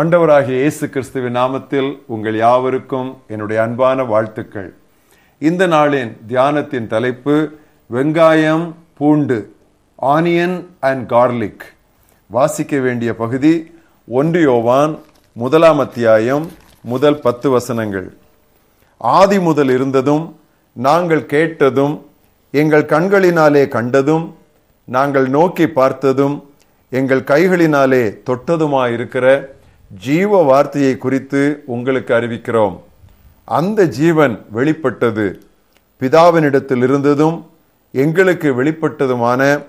ஆண்டவராகிய இயேசு கிறிஸ்துவின் நாமத்தில் உங்கள் யாவருக்கும் என்னுடைய அன்பான வாழ்த்துக்கள். இந்த நாளின் தியானத்தின் தலைப்பு வெங்காயம் பூண்டு ஆனியன் அண்ட் கார்லிக். வாசிக்க வேண்டிய பகுதி ஒன்று யோவான் முதலாம் அத்தியாயம் முதல் பத்து வசனங்கள். ஆதி முதல் இருந்ததும் நாங்கள் கேட்டதும் எங்கள் கண்களினாலே கண்டதும் நாங்கள் நோக்கி பார்த்ததும் எங்கள் கைகளினாலே தொட்டதுமாயிருக்கிற ஜீவ வார்த்தையை குறித்து உங்களுக்கு அறிவிக்கிறோம். அந்த ஜீவன் வெளிப்பட்டது. பிதாவினிடத்தில் இருந்ததும் எங்களுக்கு வெளிப்பட்டதுமான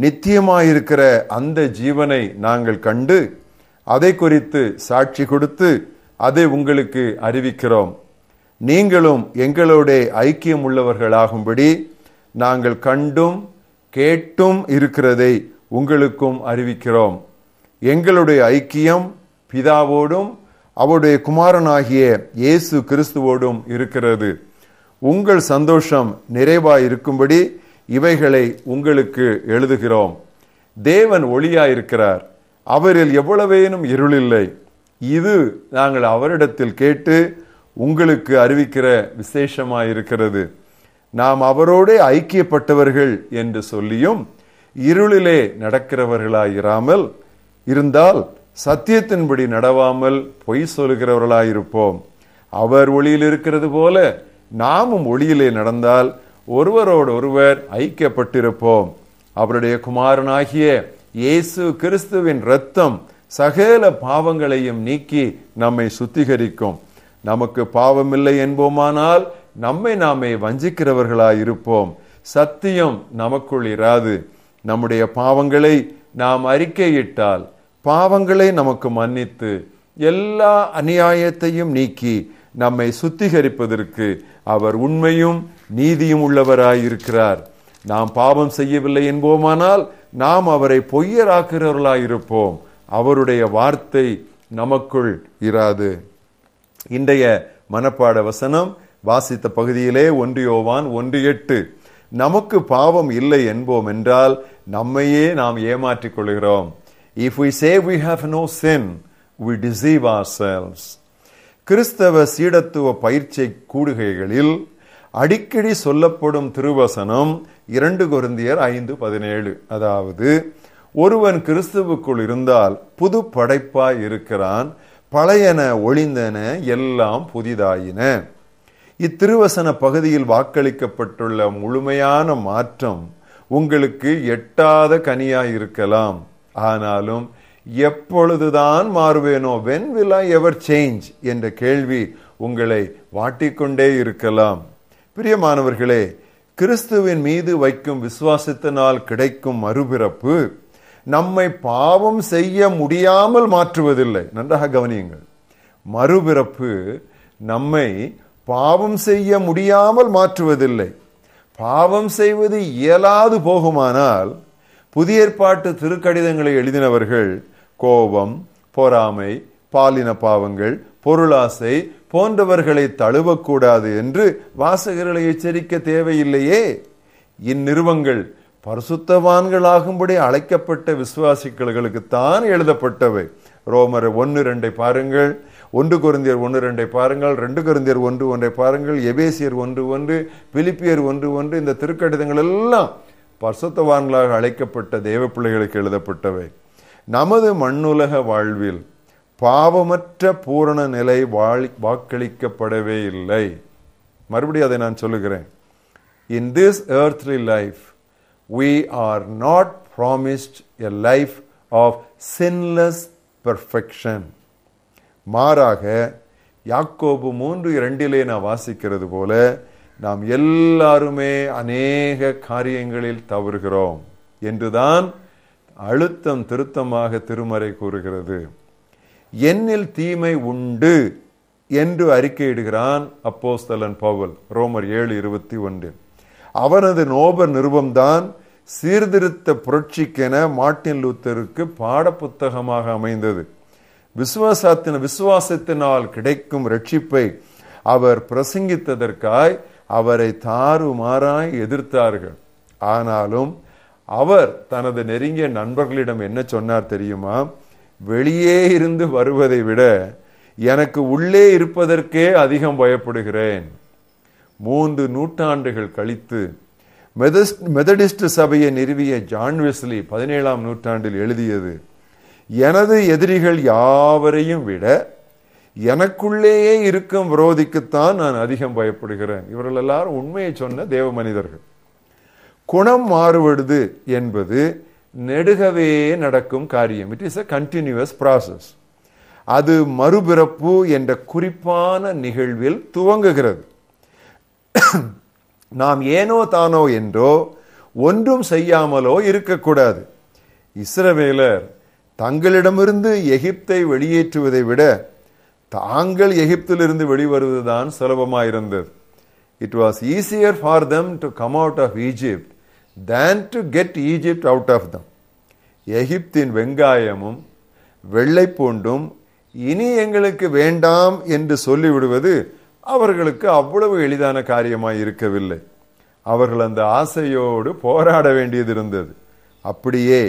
நித்தியமாயிருக்கிற அந்த ஜீவனை நாங்கள் கண்டு அதை குறித்து சாட்சி கொடுத்து அதை உங்களுக்கு அறிவிக்கிறோம். நீங்களும் எங்களோட ஐக்கியம் உள்ளவர்களாகும்படி நாங்கள் கண்டும் கேட்டும் இருக்கிறதை உங்களுக்கும் அறிவிக்கிறோம். எங்களுடைய ஐக்கியம் பிதாவோடும் அவருடைய குமாரனாகிய இயேசு கிறிஸ்துவோடும் இருக்கிறது. உங்கள் சந்தோஷம் நிறைவாய் இருக்கும்படி இவைகளை உங்களுக்கு எழுதுகிறோம். தேவன் ஒளியாயிருக்கிறார். அவரில் எவ்வளவேனும் இருளில்லை. இது நாங்கள் அவரிடத்தில் கேட்டு உங்களுக்கு அறிவிக்கிற விசேஷமாயிருக்கிறது. நாம் அவரோடே ஐக்கியப்பட்டவர்கள் என்று சொல்லியும் இருளிலே நடக்கிறவர்களாயிராமல் இருந்தால் சத்தியத்தின்படி நடவாமல் பொய் சொல்கிறவர்களாயிருப்போம் அவர் ஒளியில் இருக்கிறது போல நாமும் ஒளியிலே நடந்தால் ஒருவரோடு ஒருவர் ஐக்கியப்பட்டிருப்போம். அவருடைய குமாரனாகிய இயேசு கிறிஸ்துவின் ரத்தம் சகல பாவங்களையும் நீக்கி நம்மை சுத்திகரிக்கும். நமக்கு பாவமில்லை என்போமானால் நம்மை நாமே வஞ்சிக்கிறவர்களாயிருப்போம். சத்தியம் நமக்குள் இராது. நம்முடைய பாவங்களை நாம் அறிக்கையிட்டால் பாவங்களை நமக்கு மன்னித்து எல்லா அநியாயத்தையும் நீக்கி நம்மை சுத்திகரிப்பதற்கு அவர் உண்மையும் நீதியும் உள்ளவராயிருக்கிறார். நாம் பாவம் செய்யவில்லை என்போமானால் நாம் அவரை பொய்யராக்கிறவர்களாயிருப்போம் அவருடைய வார்த்தை நமக்குள் இராது. இன்றைய மனப்பாட வசனம் வாசித்த பகுதியிலே ஒன்று யோவான் ஒன்று எட்டு. நமக்கு பாவம் இல்லை என்போம் என்றால் நம்மையே நாம் ஏமாற்றிக் கொள்கிறோம். If we say we have no sin we deceive ourselves கிறிஸ்தவ சீடத்துவ பயிற்சி கூடுகைகளில் அடிக்கடி சொல்லப்படும் திருவசனம் இரண்டு குருந்தியர் ஐந்து பதினேழு. அதாவது ஒருவன் கிறிஸ்துவுக்குள் இருந்தால் புது படைப்பாய் இருக்கிறான் பழையன ஒளிந்தன எல்லாம் புதிதாயின. இத்திருவசன பகுதியில் வாக்களிக்கப்பட்டுள்ள முழுமையான மாற்றம் உங்களுக்கு எட்டாத கனியாய் இருக்கலாம். ஆனாலும் எப்பொழுதுதான் மாறுவேனோ? When will I ever change என்ற கேள்வி உங்களை வாட்டிக்கொண்டே இருக்கலாம். பிரியமானவர்களே கிறிஸ்துவின் மீது வைக்கும் விசுவாசத்தினால் கிடைக்கும் மறுபிறப்பு நம்மை பாவம் செய்ய முடியாமல் மாற்றுவதில்லை. நன்றாக கவனியுங்கள். மறுபிறப்பு நம்மை பாவம் செய்ய முடியாமல் மாற்றுவதில்லை. பாவம் செய்வது இயலாது போகுமானால் புதிய ஏற்பாட்டு திருக்கடிதங்களை எழுதினவர்கள் கோபம் பொறாமை பாலின பாவங்கள் பொருளாசை போன்றவர்களை தழுவக்கூடாது என்று வாசகர்களை எச்சரிக்க தேவையில்லையே. இந்நிறுவங்கள் பரிசுத்தவான்களாகும்படி அழைக்கப்பட்ட விசுவாசிகளுக்கு எழுதப்பட்டவை. ரோமர் ஒன்று ரெண்டை பாருங்கள். ஒன்று குருந்தியர் ஒன்று ரெண்டை பாருங்கள். ரெண்டு குருந்தியர் ஒன்று ஒன்றை பாருங்கள். எபேசியர் ஒன்று ஒன்று பிலிப்பியர் ஒன்று ஒன்று இந்த திருக்கடிதங்கள் எல்லாம் பரிசுத்தவான்களாக அழைக்கப்பட்ட தேவ பிள்ளைகளுக்கு எழுதப்பட்டவை. நமது மண்ணுலக வாழ்வில் பாவமற்ற பூரண நிலை வாக்களிக்கப்படவே இல்லை. மறுபடியும் அதை நான் சொல்லுகிறேன். In this earthly life we are not promised a life of sinless perfection. மாறாக யாக்கோபு மூன்று இரண்டிலே நான் வாசிக்கிறது போல நாம் எல்லாருமே அநேக காரியங்களில் தவறுகிறோம் என்றுதான் அழுத்தம் திருத்தமாக திருமறை கூறுகிறது. என்னில் தீமை உண்டு என்று அறிக்கையிடுகிறான் அப்போஸ்தலன் பவுல் ரோமர் ஏழு இருபத்தி ஒன்றில் அவனது நோபர் நிருபம்தான் சீர்திருத்த புரட்சிக்கென மார்ட்டின் லூத்தருக்கு பாடப்புத்தகமாக அமைந்தது. விசுவாசத்தின் விசுவாசத்தினால் கிடைக்கும் ரட்சிப்பை அவர் பிரசங்கித்ததற்காய் அவரை தாறுமாறாய் எதிர்த்தார்கள். ஆனாலும் அவர் தனது நெருங்கிய நண்பர்களிடம் என்ன சொன்னார் தெரியுமா? வெளியே இருந்து வருவதை விட எனக்கு உள்ளே இருப்பதற்கே அதிகம் பயப்படுகிறேன். மூன்று நூற்றாண்டுகள் கழித்து மெதடிஸ்ட் சபையை நிறுவிய ஜான் வெஸ்லி பதினேழாம் நூற்றாண்டில் எழுதியது எனது எதிரிகள் யாவரையும் விட எனக்குள்ளேயே இருக்கும் விரோதிக்குத்தான் நான் அதிகம் பயப்படுகிறேன். இவர்கள் எல்லாரும் உண்மையை சொன்ன தேவ மனிதர்கள் குணம் மாறுபடுது என்பது நெடுகவே நடக்கும் காரியம். It is a continuous process அது மறுபிறப்பு என்ற குறிப்பான நிகழ்வில் துவங்குகிறது. நாம் ஏனோ தானோ என்றோ ஒன்றும் செய்யாமலோ இருக்கக்கூடாது. இஸ்ரவேலர் தங்களிடமிருந்து எகிப்தை வெளியேற்றுவதை விட தாங்கள் எகிப்திலிருந்து வெளிவருவதுதான் சுலபமாயிருந்தது. It was easier for them to come out of Egypt than to get Egypt out of them எகிப்தின் வெங்காயமும் வெள்ளைப்பூண்டும் இனி எங்களுக்கு வேண்டாம் என்று சொல்லிவிடுவது அவர்களுக்கு அவ்வளவு எளிதான காரியமாய் இருக்கவில்லை அவர்கள் அந்த ஆசையோடு போராட வேண்டியது இருந்தது அப்படியே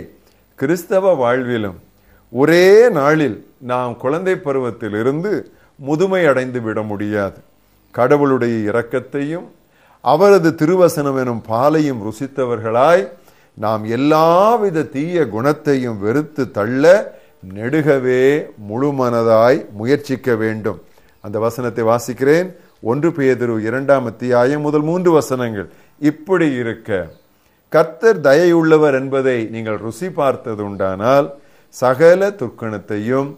கிறிஸ்தவ வாழ்விலும் ஒரே நாளில் நாம் குழந்தை பருவத்திலிருந்து முதுமை அடைந்து விட முடியாது. கடவுளுடைய இரக்கத்தையும் அவரது திருவசனம் எனும் பாலையும் ருசித்தவர்களாய் நாம் எல்லாவித தீய குணத்தையும் வெறுத்து தள்ள நெடுகவே முழுமனதாய் முயற்சிக்க வேண்டும். அந்த வசனத்தை வாசிக்கிறேன். ஒன்று பேதுரு இரண்டாம் அத்தியாயம் முதல் மூன்று வசனங்கள். இப்படி இருக்க கர்த்தர் தயையுள்ளவர் என்பதை நீங்கள் ருசி பார்த்ததுண்டானால் சகல துர்க்கணத்தையும்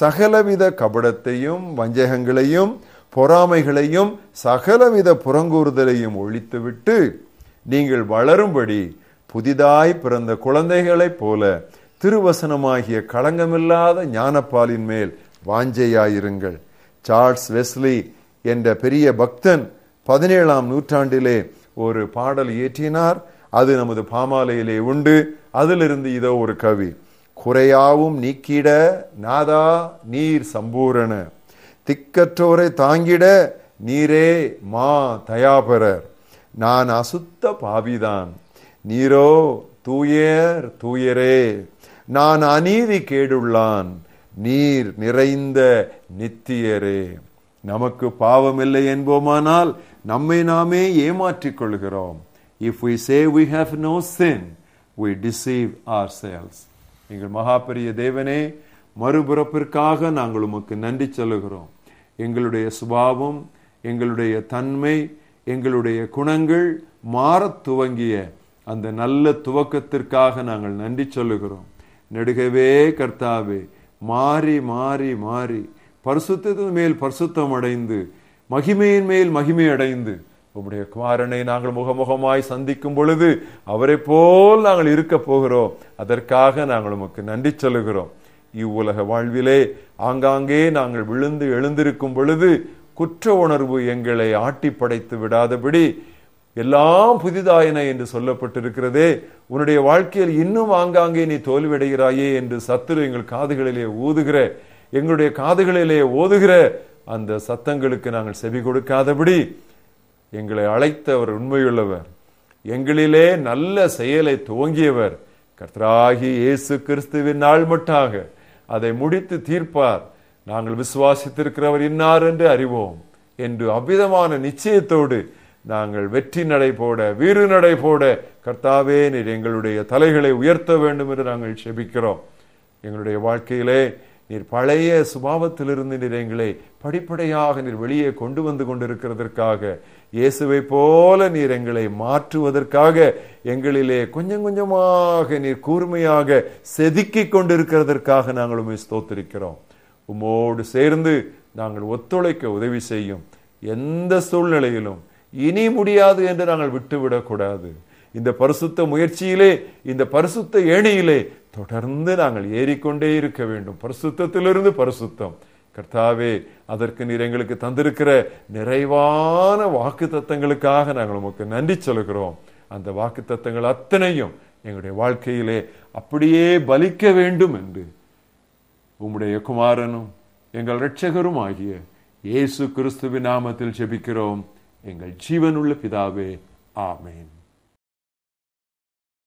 சகலவித கபடத்தையும் வஞ்சகங்களையும் பொறாமைகளையும் சகலவித புறங்கூறுதலையும் ஒழித்துவிட்டு நீங்கள் வளரும்படி புதிதாய் பிறந்த குழந்தைகளைப் போல திருவசனமாகிய களங்கமில்லாத ஞானப்பாலின் மேல் வாஞ்சையாயிருங்கள். சார்ல்ஸ் வெஸ்லி என்ற பெரிய பக்தன் பதினேழாம் நூற்றாண்டிலே ஒரு பாடல் இயற்றினார். அது நமது பாமாலையிலே உண்டு. அதிலிருந்து இதோ ஒரு கவி. குறையாவும் நீக்கிட நாதா நீர் சம்பூரண. திக்கற்றோரை தாங்கிட நீரே மா தயாபரர். நான் அசுத்த பாவிதான். நீரோ தூயர் தூயரே. நான் அநீதி கேடுள்ளான். நீர் நிறைந்த நித்தியரே. நமக்கு பாவம் இல்லை என்போமானால் நம்மை நாமே ஏமாற்றிக் கொள்கிறோம் if say we have no sin we deceive ourselves எங்கள் மகாபெரிய தேவனே மறுபிறப்பிற்காக நாங்கள் உமக்கு நன்றி சொல்லுகிறோம். எங்களுடைய சுபாவம் எங்களுடைய தன்மை எங்களுடைய குணங்கள் மாறத் துவங்கிய அந்த நல்ல துவக்கத்திற்காக நாங்கள் நன்றி சொல்லுகிறோம். நெடுகவே கர்த்தாவே மாறி மாறி மாறி பரிசுத்தத்தின் மேல் பரிசுத்தம் அடைந்து மகிமையின் மேல் மகிமை அடைந்து உம்முடைய குமாரனை நாங்கள் முகமுகமாய் சந்திக்கும் பொழுது அவரை போல் நாங்கள் இருக்க போகிறோம். அதற்காக நாங்கள் உமக்கு நன்றி சொல்லுகிறோம். இவ்வுலக வாழ்விலே ஆங்காங்கே நாங்கள் விழுந்து எழுந்திருக்கும் பொழுது குற்ற உணர்வு எங்களை ஆட்டி படைத்து விடாதபடி எல்லாம் புதிதாயின என்று சொல்லப்பட்டிருக்கிறதே. உன்னுடைய வாழ்க்கையில் இன்னும் ஆங்காங்கே நீ தோல்வியடைகிறாயே என்று சத்துரு எங்கள் காதுகளிலே ஊதுகிற எங்களுடைய காதுகளிலே ஓதுகிற அந்த சத்தங்களுக்கு நாங்கள் செவி கொடுக்காதபடி எங்களை அழைத்தவர் உண்மையுள்ளவர். எங்களிலே நல்ல செயலை துவங்கியவர். கர்த்தராகி இயேசு கிறிஸ்துவின் நாள் மட்டாக அதை முடித்து தீர்ப்பார். நாங்கள் விசுவாசித்திருக்கிறவர் இன்னார் என்று அறிவோம். என்று அவ்விதமான நிச்சயத்தோடு நாங்கள் வெற்றி நடை போட வீறு நடை போட கர்த்தாவே நீர் எங்களுடைய தலைகளை உயர்த்த வேண்டும் என்று நாங்கள் செபிக்கிறோம். எங்களுடைய வாழ்க்கையிலே நீர் பழைய சுபாவத்திலிருந்து நீர் எங்களை படிப்படியாக நீர் வெளியே கொண்டு வந்து கொண்டிருக்கிறதற்காக இயேசுவை போல நீர் எங்களை மாற்றுவதற்காக எங்களிலே கொஞ்சம் கொஞ்சமாக நீர் கூர்மையாக செதுக்கிக் கொண்டிருக்கிறதற்காக நாங்கள் உண்மை ஸ்தோத்திருக்கிறோம். உம்மோடு சேர்ந்து நாங்கள் ஒத்துழைக்க உதவி செய்யும். எந்த சூழ்நிலையிலும் இனி முடியாது என்று நாங்கள் விட்டுவிடக்கூடாது. இந்த பரிசுத்த முயற்சியிலே இந்த பரிசுத்த ஏணியிலே தொடர்ந்து நாங்கள் ஏறிக்கொண்டே இருக்க வேண்டும். பரிசுத்தத்திலிருந்து பரிசுத்தம். கர்த்தாவே அதற்கு நீர் எங்களுக்கு தந்திருக்கிற நிறைவான வாக்கு தத்தங்களுக்காக நாங்கள் உமக்கு நன்றி சொல்கிறோம் அந்த வாக்கு தத்தங்கள் அத்தனையும் எங்களுடைய வாழ்க்கையிலே அப்படியே பலிக்க வேண்டும் என்று உம்முடைய குமாரனும் எங்கள் இரட்சகரும் ஆகிய இயேசு கிறிஸ்துவின் நாமத்தில் ஜெபிக்கிறோம். எங்கள் ஜீவனுள்ள பிதாவே ஆமேன்.